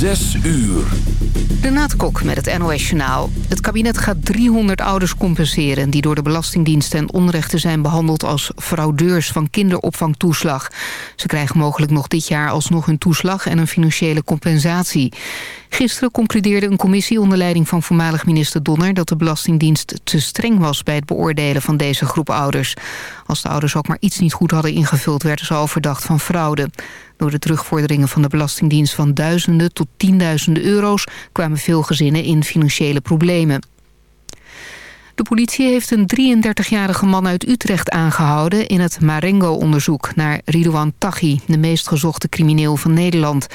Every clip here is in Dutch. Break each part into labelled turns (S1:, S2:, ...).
S1: Zes uur.
S2: Renate Kok met het NOS Journaal. Het kabinet gaat 300 ouders compenseren... die door de Belastingdienst ten onrechte zijn behandeld... als fraudeurs van kinderopvangtoeslag. Ze krijgen mogelijk nog dit jaar alsnog hun toeslag... en een financiële compensatie. Gisteren concludeerde een commissie onder leiding van voormalig minister Donner... dat de Belastingdienst te streng was bij het beoordelen van deze groep ouders. Als de ouders ook maar iets niet goed hadden ingevuld... werden ze al verdacht van fraude. Door de terugvorderingen van de Belastingdienst van duizenden tot tienduizenden euro's... kwamen veel gezinnen in financiële problemen. De politie heeft een 33-jarige man uit Utrecht aangehouden... in het Marengo-onderzoek naar Ridouan Taghi... de meest gezochte crimineel van Nederland.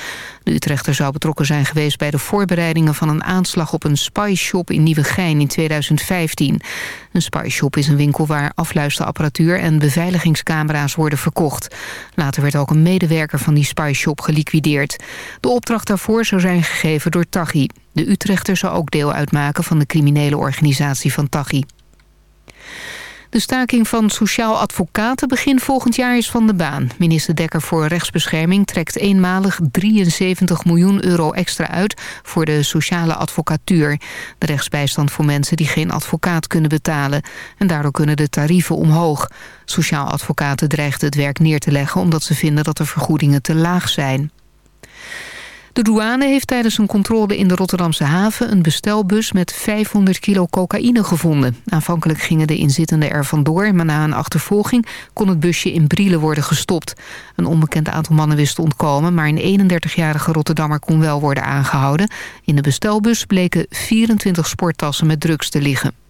S2: De Utrechter zou betrokken zijn geweest bij de voorbereidingen... van een aanslag op een spyshop in Nieuwegein in 2015. Een spyshop is een winkel waar afluisterapparatuur... en beveiligingscamera's worden verkocht. Later werd ook een medewerker van die spyshop geliquideerd. De opdracht daarvoor zou zijn gegeven door Taghi. De Utrechter zou ook deel uitmaken van de criminele organisatie van Taghi. De staking van sociaal advocaten begin volgend jaar is van de baan. Minister Dekker voor Rechtsbescherming trekt eenmalig 73 miljoen euro extra uit voor de sociale advocatuur. De rechtsbijstand voor mensen die geen advocaat kunnen betalen. En daardoor kunnen de tarieven omhoog. Sociaal advocaten dreigden het werk neer te leggen omdat ze vinden dat de vergoedingen te laag zijn. De douane heeft tijdens een controle in de Rotterdamse haven... een bestelbus met 500 kilo cocaïne gevonden. Aanvankelijk gingen de inzittenden er vandoor... maar na een achtervolging kon het busje in Brielen worden gestopt. Een onbekend aantal mannen wist te ontkomen... maar een 31-jarige Rotterdammer kon wel worden aangehouden. In de bestelbus bleken 24 sporttassen met drugs te liggen.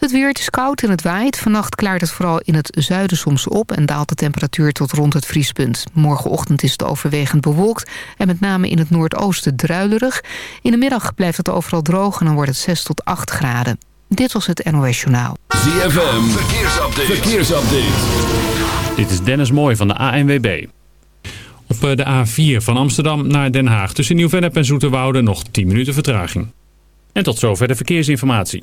S2: Het weer, is koud en het waait. Vannacht klaart het vooral in het zuiden soms op... en daalt de temperatuur tot rond het vriespunt. Morgenochtend is het overwegend bewolkt... en met name in het noordoosten druilerig. In de middag blijft het overal droog en dan wordt het 6 tot 8 graden. Dit was het NOS Journaal.
S1: ZFM, verkeersupdate. verkeersupdate.
S3: Dit is Dennis Mooij van de ANWB. Op eh, de A4 van Amsterdam naar Den Haag tussen Nieuw-Vennep en Zoeterwoude nog 10 minuten vertraging. En tot zover de verkeersinformatie.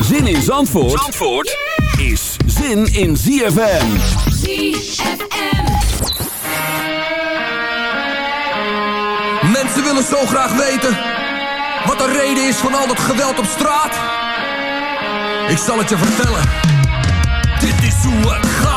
S1: Zin in Zandvoort, Zandvoort is zin in ZFM.
S4: Mensen willen zo graag weten wat de reden is van al dat geweld op straat. Ik zal het je vertellen. Dit is hoe het gaat.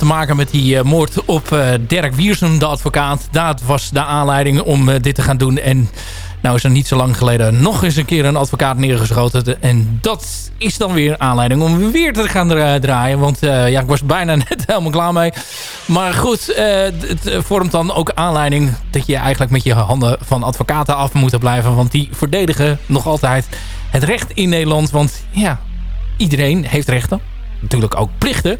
S5: Te maken met
S6: die eh, moord op eh, Dirk Wiersum, de advocaat. Dat was de aanleiding om eh, dit te gaan doen. En nou is er niet zo lang geleden nog eens een keer een advocaat neergeschoten. En dat is dan weer aanleiding om weer te gaan dra- draaien. Want ja, ik was bijna net helemaal klaar mee. Maar goed, het vormt dan ook aanleiding dat je eigenlijk met je handen van advocaten af moet blijven. Want die verdedigen nog altijd het recht in Nederland. Want ja, iedereen heeft rechten natuurlijk ook plichten.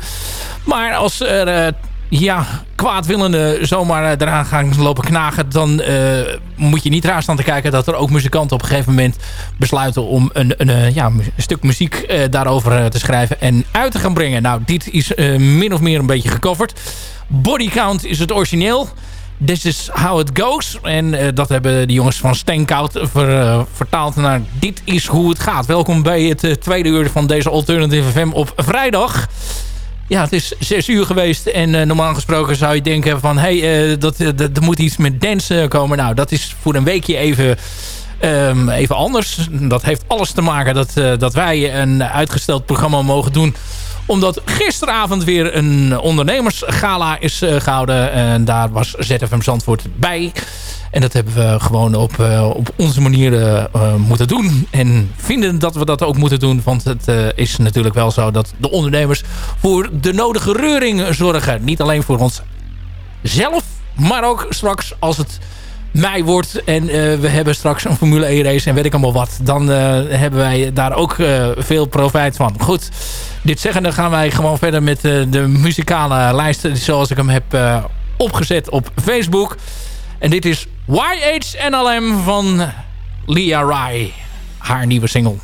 S6: Maar als er eh, ja, kwaadwillenden zomaar eh, eraan gaan lopen knagen... dan eh, moet je niet raar staan te kijken dat er ook muzikanten op een gegeven moment besluiten... om een, een, ja, een stuk muziek daarover te schrijven en uit te gaan brengen. Nou, dit is min of meer een beetje gecoverd. Body Count is het origineel. This is how it goes. En eh, dat hebben de jongens van Stenkout ver, eh, vertaald naar Dit is hoe het gaat. Welkom bij het eh, tweede uur van deze Alternative FM op vrijdag. Ja, het is zes uur geweest en normaal gesproken zou je denken van... hé, hey, dat, dat, er moet iets met dance eh, komen. Nou, dat is voor een weekje even, ehm, even anders. Dat heeft alles te maken dat, dat wij een uitgesteld programma mogen doen omdat gisteravond weer een ondernemersgala is eh, gehouden. En daar was ZFM Zandvoort bij. En dat hebben we gewoon op, eh, op onze manier eh, moeten doen. En vinden dat we dat ook moeten doen. Want het is natuurlijk wel zo dat de ondernemers voor de nodige reuring zorgen. Niet alleen voor ons zelf, maar ook straks als het mei wordt en eh, we hebben straks een Formule 1 race en weet ik allemaal wat. Dan eh, hebben wij daar ook eh, veel profijt van. Goed, dit zeggende gaan wij gewoon verder met de muzikale lijst zoals ik hem heb opgezet op Facebook. En dit is YHNLM van Lia Rai. Haar nieuwe single.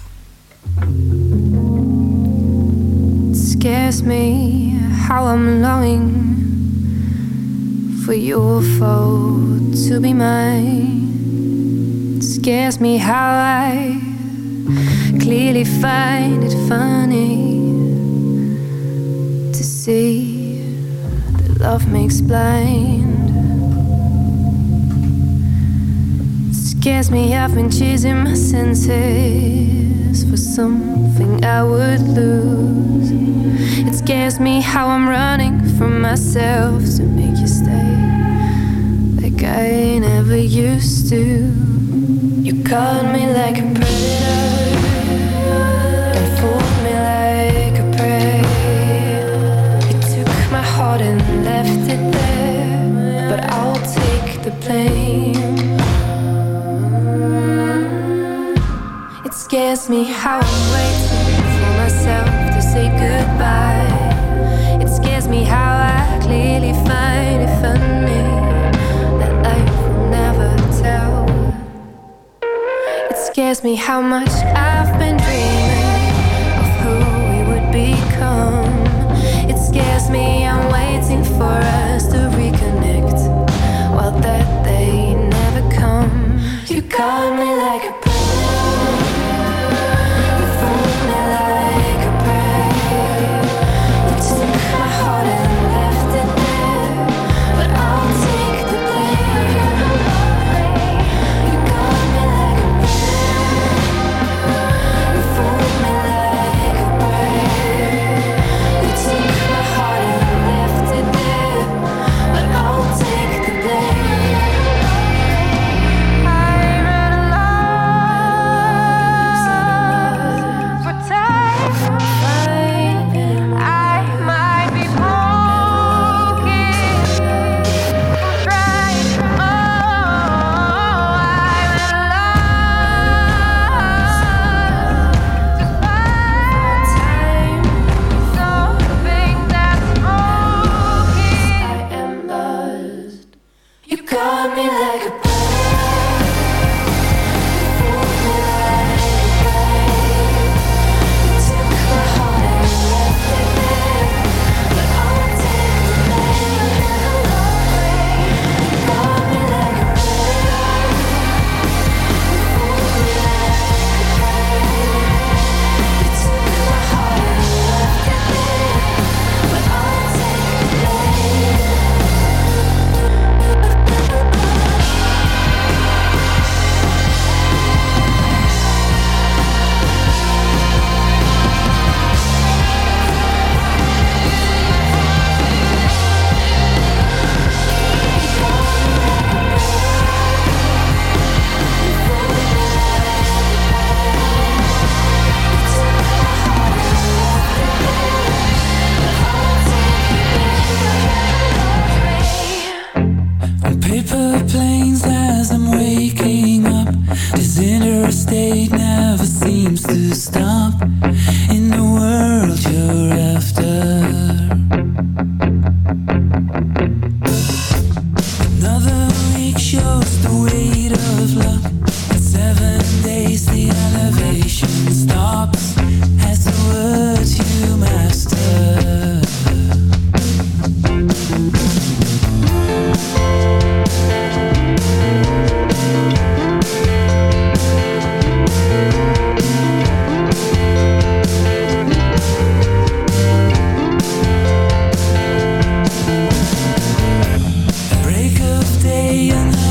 S7: scares me how I'm longing for your fault to be mine. It scares me how I clearly find it funny to see that love makes blind. Scares me I've been chasing my senses for something I would lose. It scares me how I'm running from myself to make you stay I never used to. You caught me like a predator and fooled me like a prey. You took my heart and left it there, but I'll take the blame. It scares me how I'm waiting for myself to say goodbye. scares me how much I've been dreaming of who we would become. It scares me, I'm waiting for us to reconnect while that day never comes. You call me like a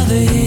S7: The.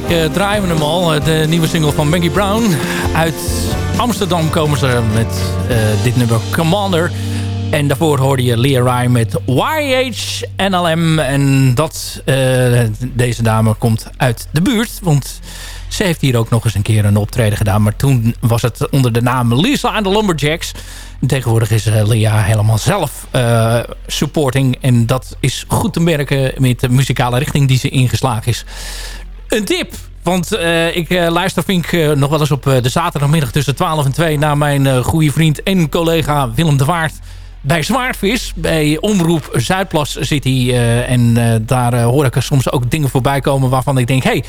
S8: Week
S6: uh, draaien hem al. Uh, de nieuwe single van Maggie Brown. Uit Amsterdam komen ze met uh, dit nummer Commander. En daarvoor hoorde je Leah Ryan met YH NLM. En dat, deze dame komt uit de buurt. Want ze heeft hier ook nog eens een keer een optreden gedaan. Maar toen was het onder de naam Lisa and the Lumberjacks. En tegenwoordig is Lea helemaal zelf uh, supporting. En dat is goed te merken met de muzikale richting die ze ingeslagen is. Een tip. Want uh, ik luister Vink nog wel eens op de zaterdagmiddag tussen 12 en 2... naar mijn goede vriend en collega Willem de Waard bij Zwaardvis. Bij Omroep Zuidplas zit hij. Uh, en uh, daar uh, hoor ik er soms ook dingen voorbij komen waarvan ik denk... hey,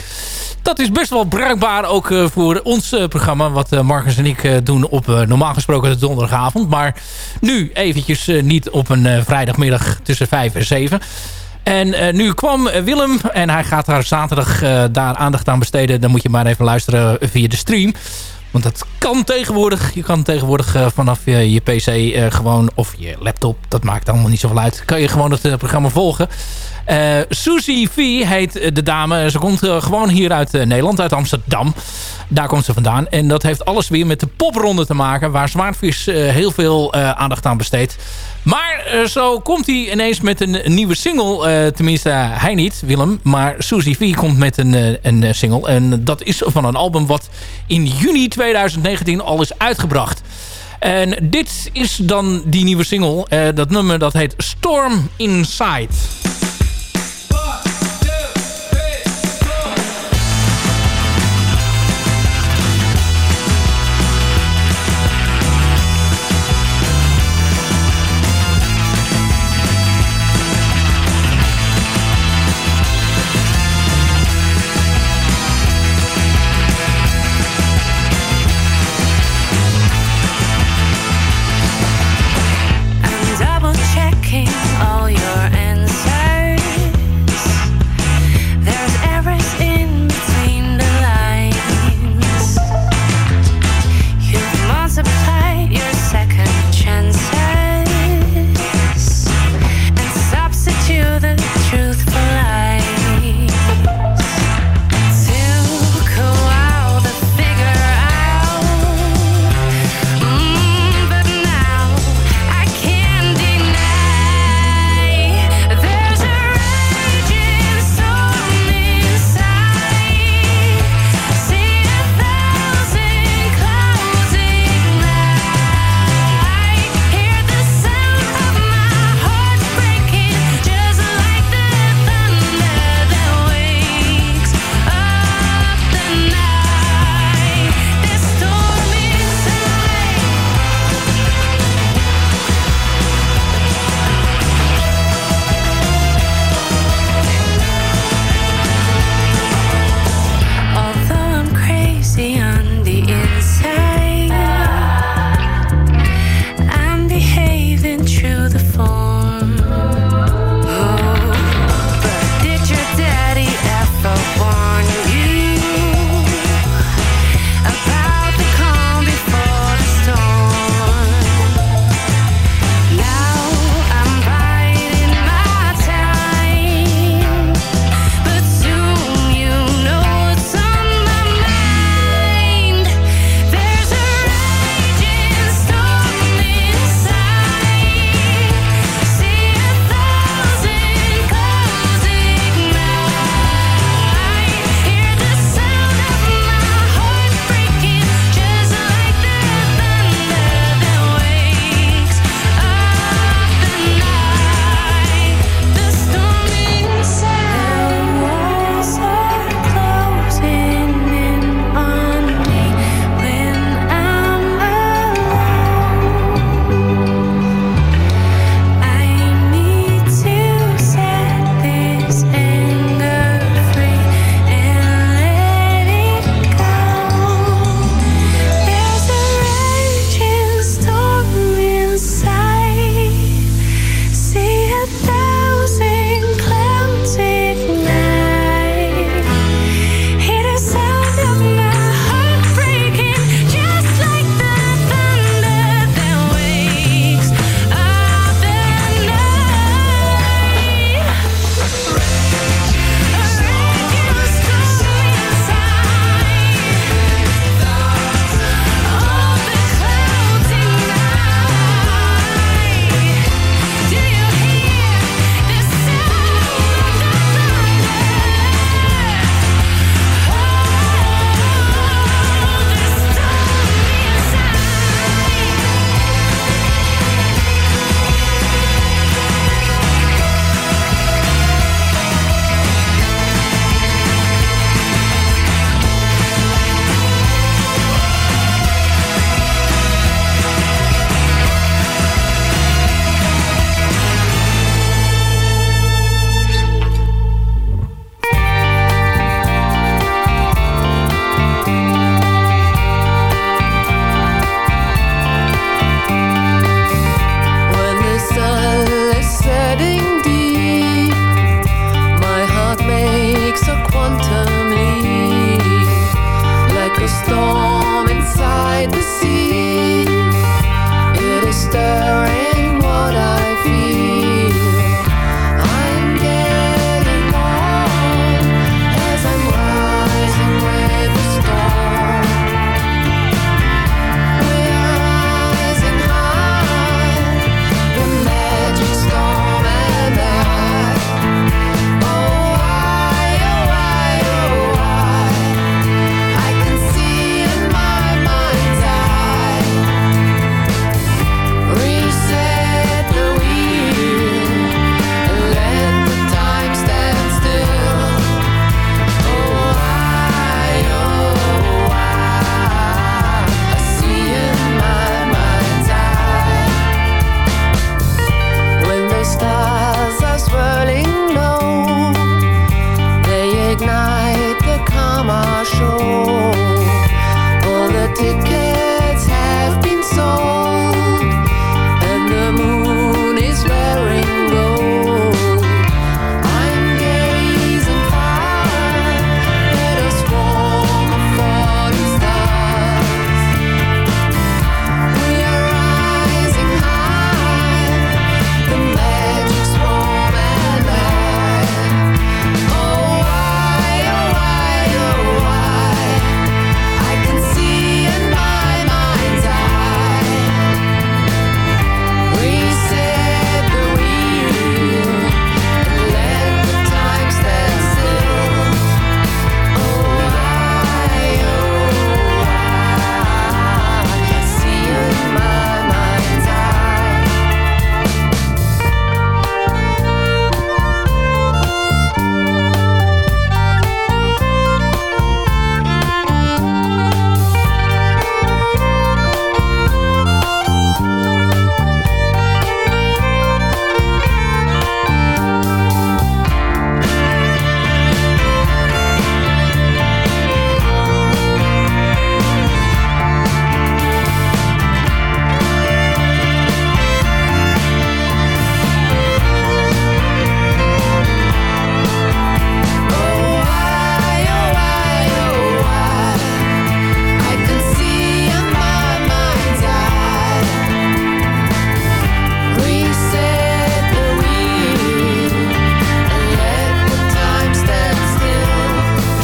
S6: dat is best wel bruikbaar ook voor ons programma... wat Marcus en ik doen op normaal gesproken de donderdagavond. Maar nu eventjes niet op een vrijdagmiddag tussen 5 en 7... En nu kwam Willem en hij gaat daar zaterdag daar aandacht aan besteden. Dan moet je maar even luisteren via de stream. Want dat kan tegenwoordig. Je kan tegenwoordig vanaf je, je pc gewoon, of je laptop, dat maakt allemaal niet zoveel uit. Kan je gewoon het programma volgen. Susie V heet de dame. Ze komt gewoon hier uit Nederland, uit Amsterdam. Daar komt ze vandaan. En dat heeft alles weer met de popronde te maken. Waar Zwaardvis heel veel aandacht aan besteedt. Maar zo komt hij ineens met een, nieuwe single. Tenminste, hij niet, Willem. Maar Suzy V komt met een, een single. En dat is van een album wat in juni 2019 al is uitgebracht. En dit is dan die nieuwe single. dat nummer dat heet Storm Inside.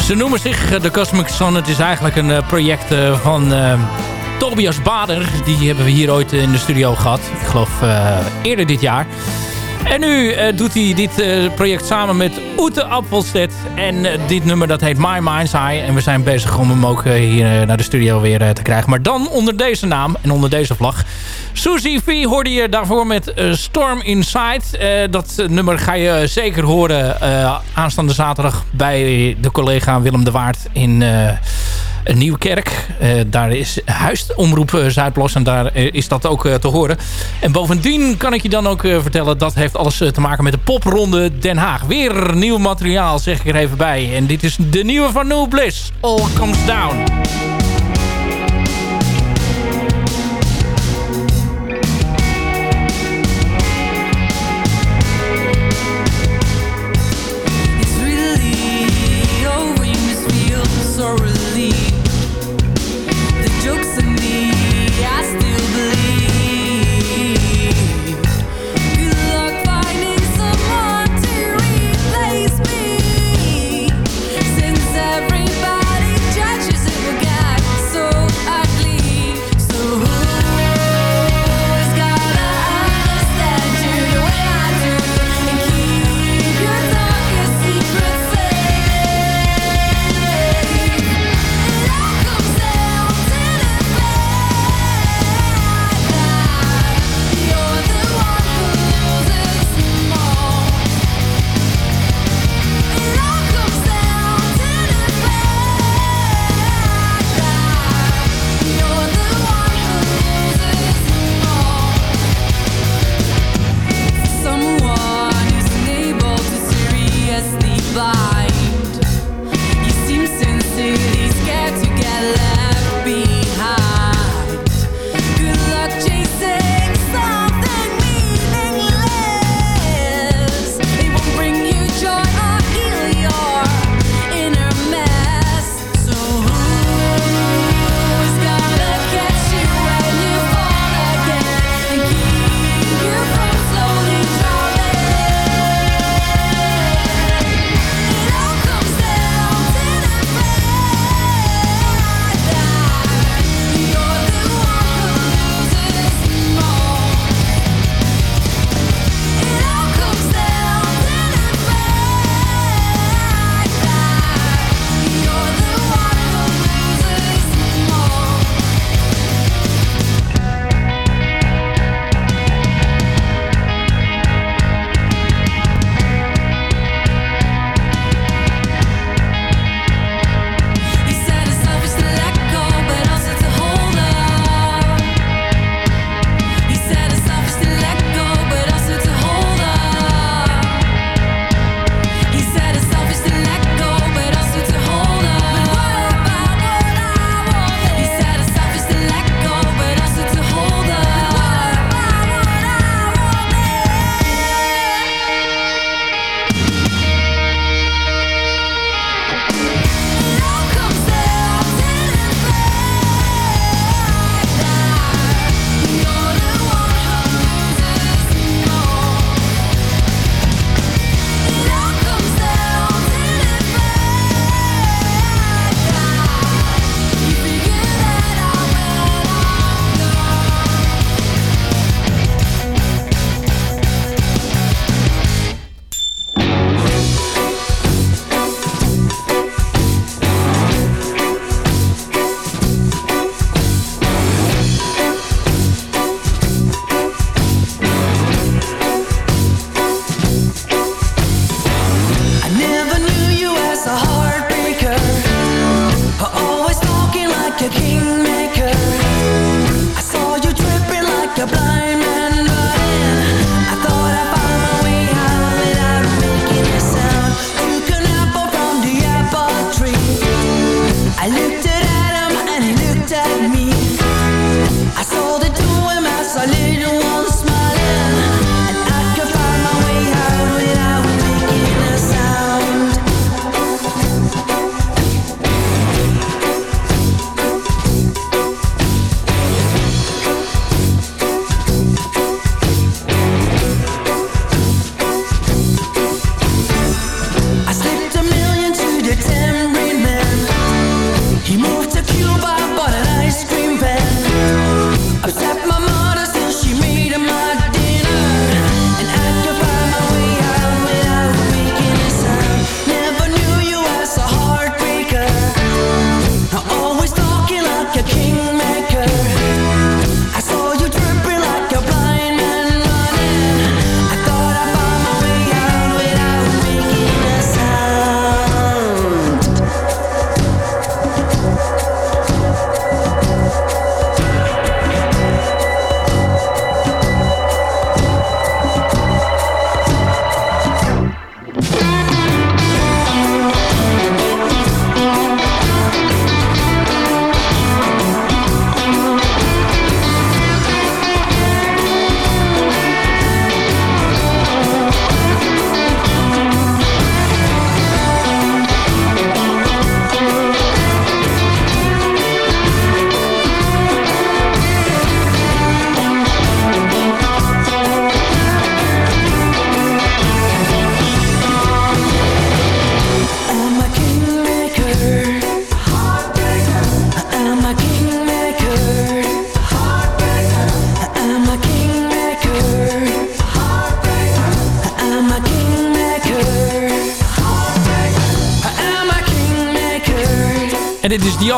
S6: Ze noemen zich eh, de Cosmic Sun. Het is eigenlijk een eh, project eh, van Tobias Bader. Die hebben we hier ooit in de studio gehad. Ik geloof eerder dit jaar. En nu eh, doet hij dit eh, project samen met Oete Appelstedt. En eh, dit nummer dat heet My Mind's Eye. En we zijn bezig om hem ook hier naar de studio weer te krijgen. Maar dan onder deze naam en onder deze vlag. Suzy V hoorde je daarvoor met Storm Inside. Dat nummer ga je zeker horen aanstaande zaterdag bij de collega Willem de Waard in... Nieuwkerk. Eh daar is huist Omroep eh, Zuidplas en daar eh, is dat ook te horen. En bovendien kan ik je dan ook vertellen... dat heeft alles te maken met de popronde Den Haag. Weer nieuw materiaal, zeg ik er even bij. En dit is de nieuwe van New Bliss. All Comes Down.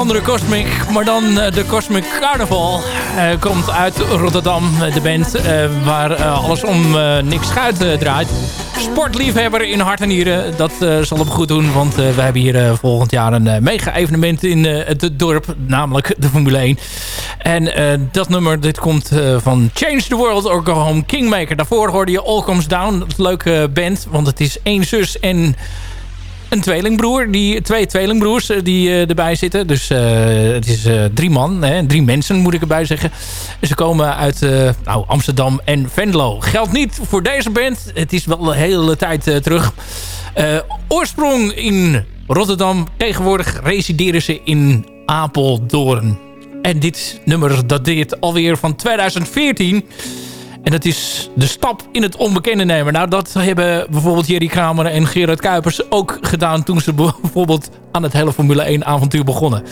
S9: Andere Cosmic, maar dan eh, de Cosmic Carnival. Eh, komt uit Rotterdam, eh, de band waar alles om niks schuit draait. Sportliefhebber in hart en nieren, dat zal hem goed doen. Want we hebben hier volgend jaar een mega evenement in het dorp, namelijk de Formule 1. En dat nummer, dit komt van Change the World or Go Home Kingmaker. Daarvoor hoorde je All Comes Down, leuke band, want het is één zus en een tweelingbroer. Die, twee tweelingbroers eh, die uh, erbij zitten. Dus uh, het is drie man. Hè, drie mensen moet ik erbij zeggen. Ze komen uit nou, Amsterdam en Venlo. Geldt niet voor deze band. Het is wel een hele tijd terug. oorsprong in Rotterdam. Tegenwoordig resideren ze in Apeldoorn. En dit nummer dateert alweer van 2014. En dat is de stap in het onbekende nemen. Nou, dat hebben bijvoorbeeld Jerry Kramer en Gerard Kuipers ook gedaan... toen ze bijvoorbeeld aan het hele Formule 1 avontuur begonnen.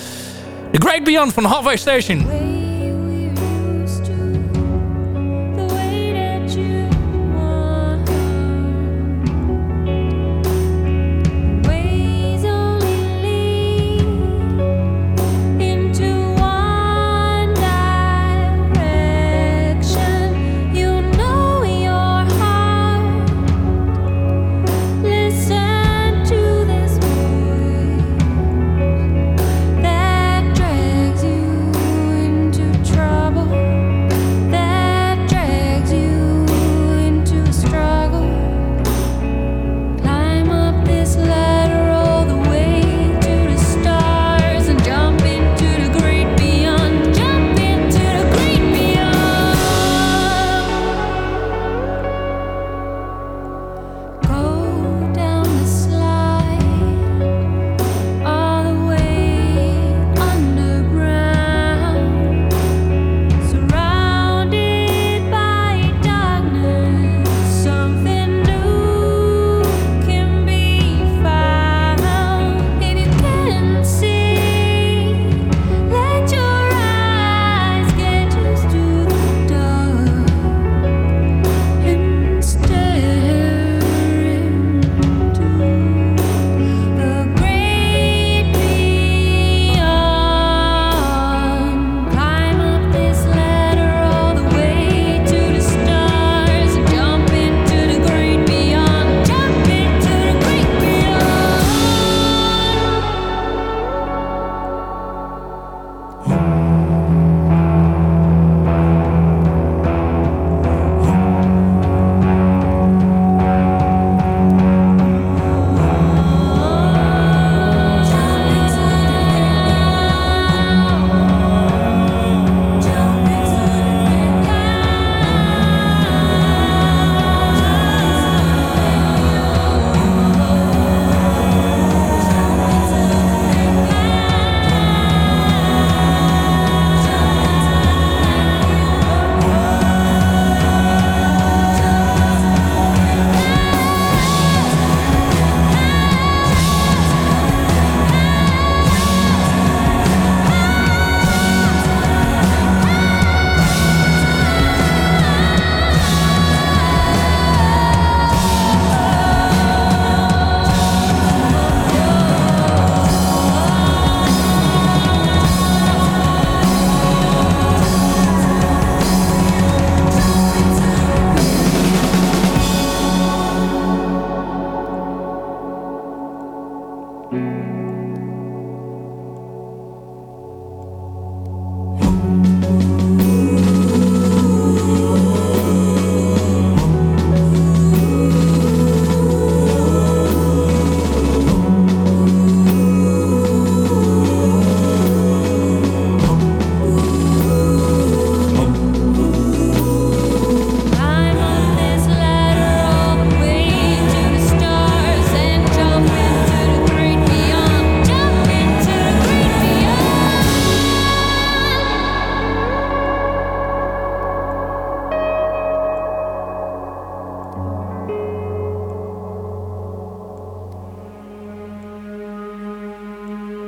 S9: The Great Beyond van Halfway Station.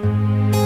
S6: Bye.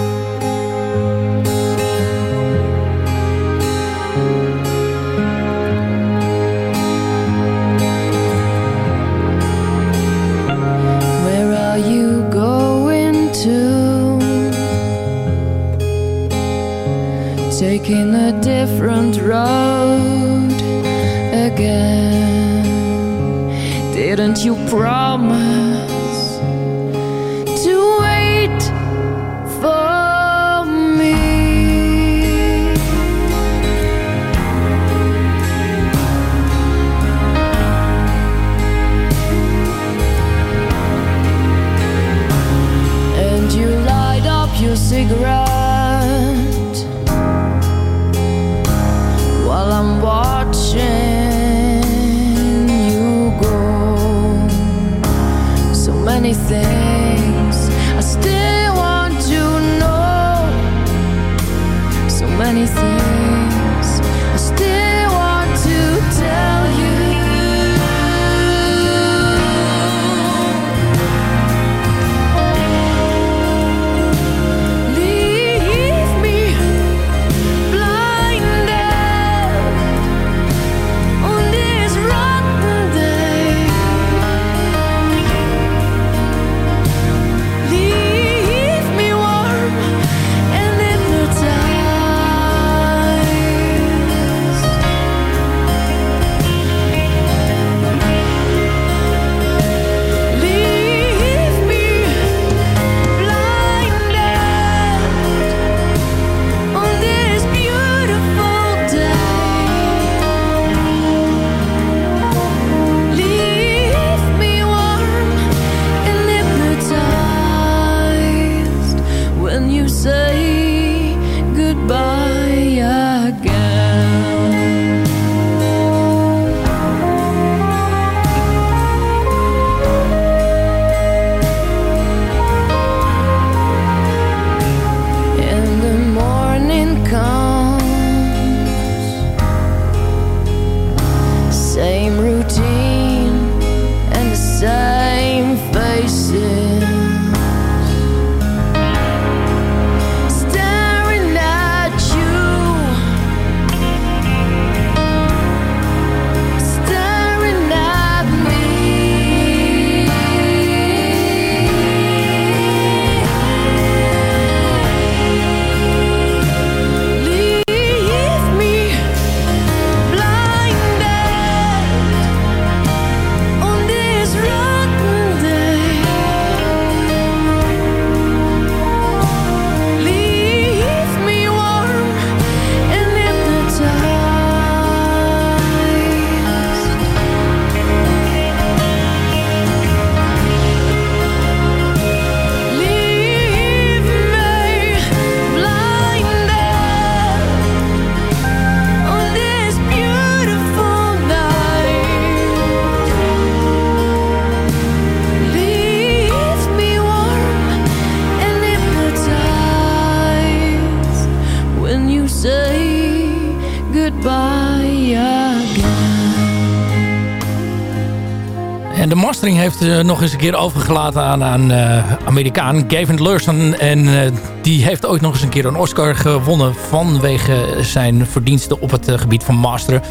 S6: Eh, nog eens een keer overgelaten aan een eh, Amerikaan, Gavin Lurson. En eh, die heeft ooit nog eens een keer een Oscar gewonnen vanwege zijn verdiensten op het gebied van masteren.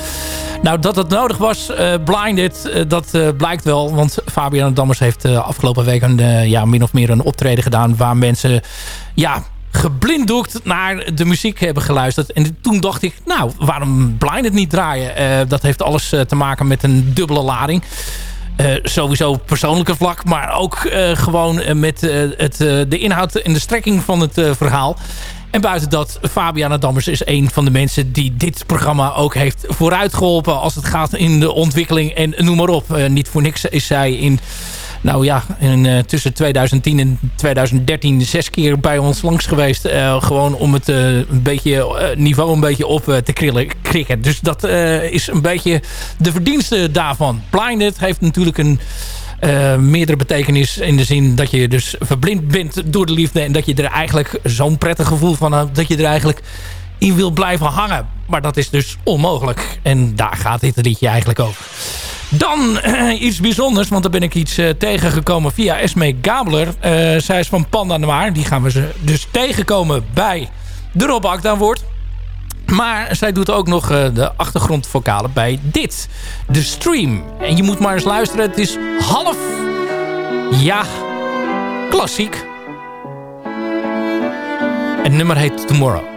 S6: Nou, dat het nodig was, Blinded, dat blijkt wel. Want Fabian Dammers heeft afgelopen week een, ja, min of meer een optreden gedaan waar mensen... ja, geblinddoekt naar de muziek hebben geluisterd. En toen dacht ik, nou, waarom Blinded niet draaien? Dat heeft alles te maken met een dubbele lading. Eh, sowieso persoonlijke vlak, maar ook eh, gewoon eh, met het, de inhoud en de strekking van het verhaal. En buiten dat, Fabiana Dammers is een van de mensen die dit programma ook heeft vooruitgeholpen als het gaat in de ontwikkeling en noem maar op. Niet voor niks is zij in, nou ja, in, eh, tussen 2010 en 2013 zes keer bij ons langs geweest. Eh, gewoon om het eh, een beetje, niveau een beetje op te krillen, krikken. Dus dat is een beetje de verdienste daarvan. Blinded heeft natuurlijk een meerdere betekenis in de zin dat je dus verblind bent door de liefde en dat je er eigenlijk zo'n prettig gevoel van hebt dat je er eigenlijk in wil blijven hangen. Maar dat is dus onmogelijk. En daar gaat dit liedje eigenlijk over. Dan eh, iets bijzonders, want daar ben ik iets eh, tegengekomen via Esme Gabler. Eh, zij is van Panda Noir. Die gaan we ze dus tegenkomen bij de Rob Akda woord. Maar zij doet ook nog de achtergrondvokalen bij dit. De stream. En je moet maar eens luisteren. Het is half... Ja, klassiek. Het nummer heet Tomorrow.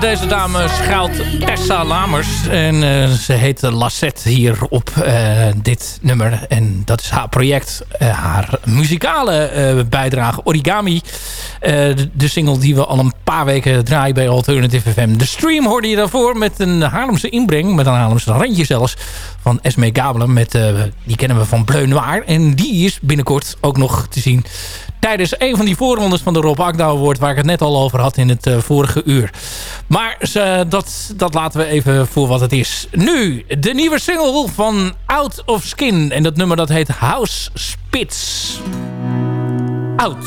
S10: Deze dame schuilt Tessa Lamers. En eh, ze heet Lassette hier op eh, dit nummer. En dat is haar project. eh, haar muzikale bijdrage Origami. De, de single die we al een paar weken draaien bij Alternative FM. De stream hoorde je daarvoor met een Haarlemse inbreng. Met een Haarlemse randje zelfs. Van Esme Gabelen. Met, die kennen we van Bleu Noir. En die is binnenkort ook nog te zien tijdens een van die voorrondes van de Rob Akda Award... waar ik het net al over had in het eh, vorige uur. Maar ze- dat, dat laten we even voor wat het is. Nu, de nieuwe single van Out of Skin. En dat nummer dat heet House Spits. Out.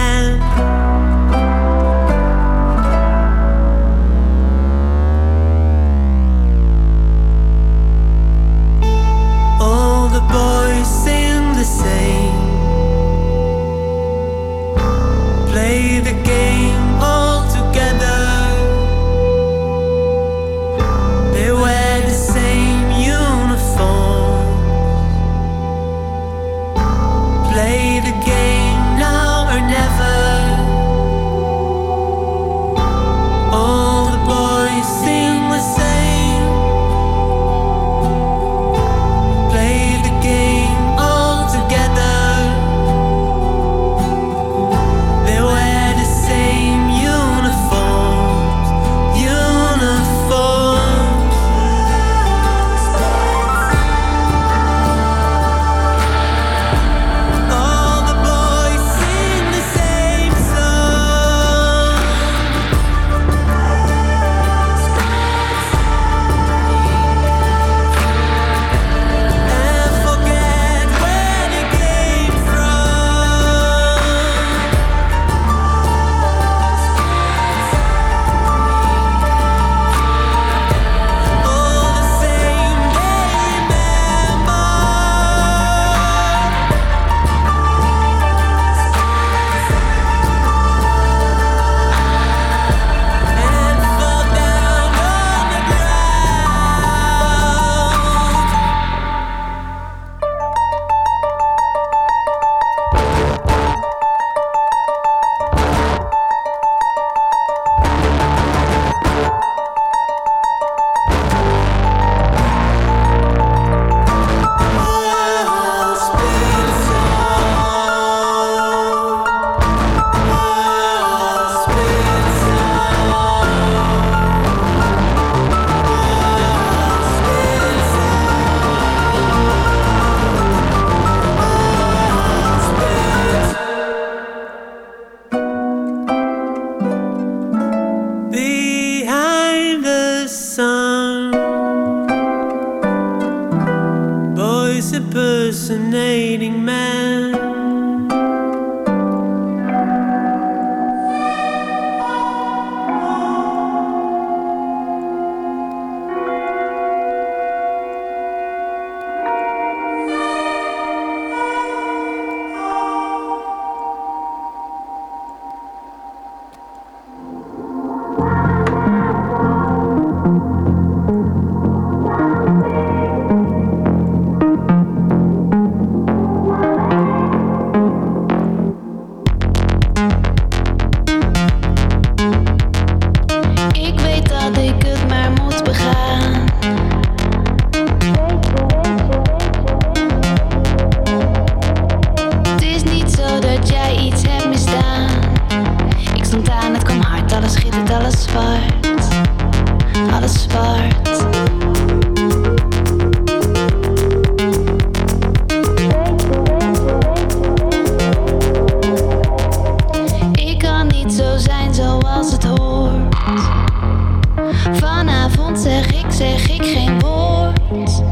S11: ik,
S12: zeg ik geen woord.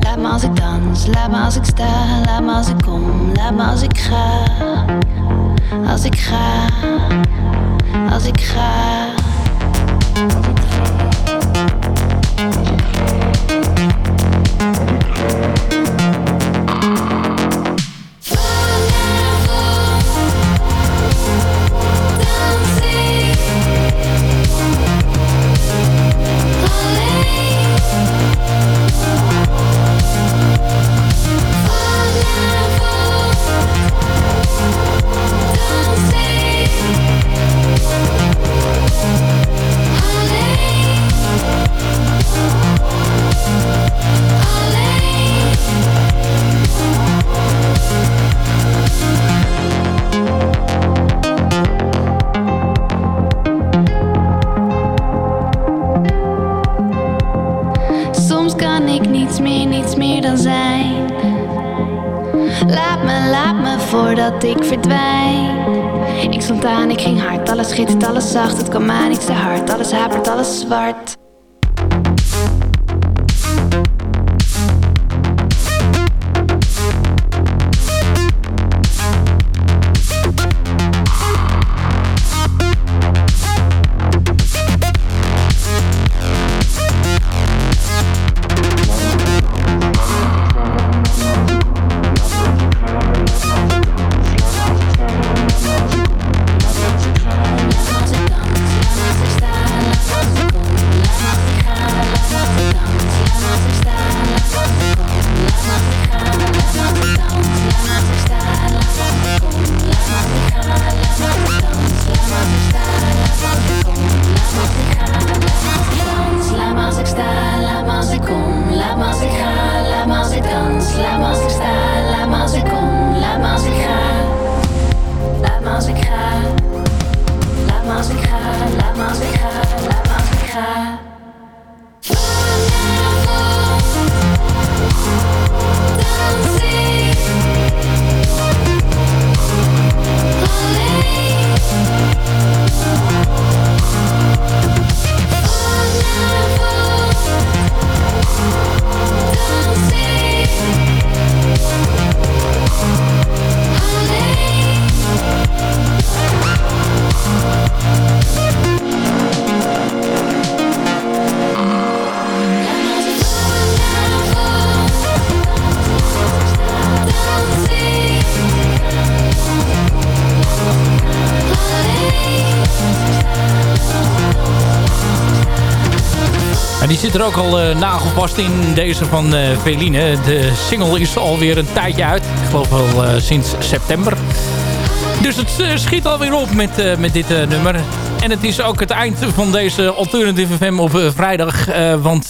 S12: Laat me als ik dans, laat me als ik sta, laat me als ik kom, laat me als ik ga. Als ik ga, als ik ga. Soms Ik ging hard, alles schittert, alles zacht. Het kwam aan, ik te hard, alles hapert, alles zwart.
S6: Er ook al uh, in, deze van uh, Veline. De single is alweer een tijdje uit. Ik geloof wel uh, sinds september. Dus het schiet alweer op met, met dit nummer. En het is ook het eind van deze Alternative FM op vrijdag. want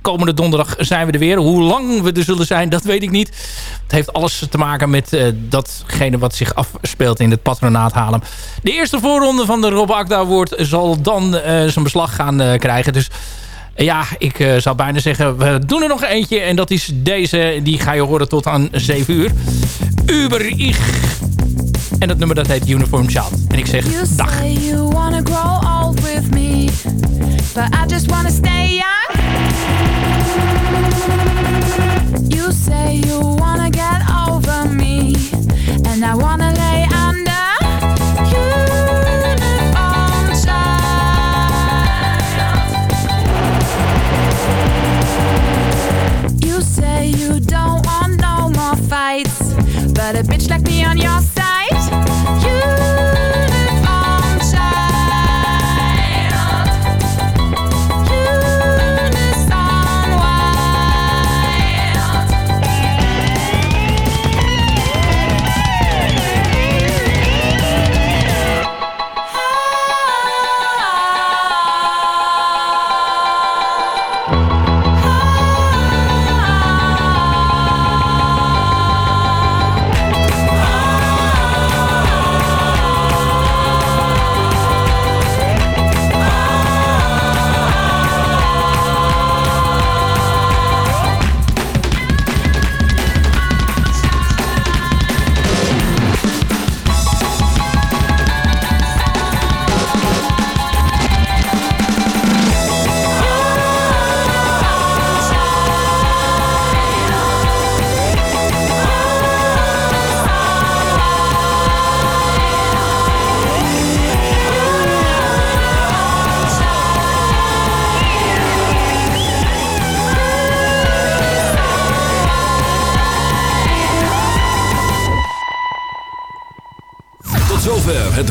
S6: komende donderdag zijn we er weer. Hoe lang we er zullen zijn, dat weet ik niet. Het heeft alles te maken met datgene wat zich afspeelt in het patronaat halen. De eerste voorronde van de Rob Akda zal dan zijn beslag gaan krijgen. Dus ja, ik uh, zou bijna zeggen, we doen er nog eentje. En dat is deze, die ga je horen tot aan 7 uur. Uber Ich. En dat nummer dat heet Uniform Child. En ik zeg,
S12: You
S6: dag.
S12: say you wanna grow old with me, but I just wanna stay young.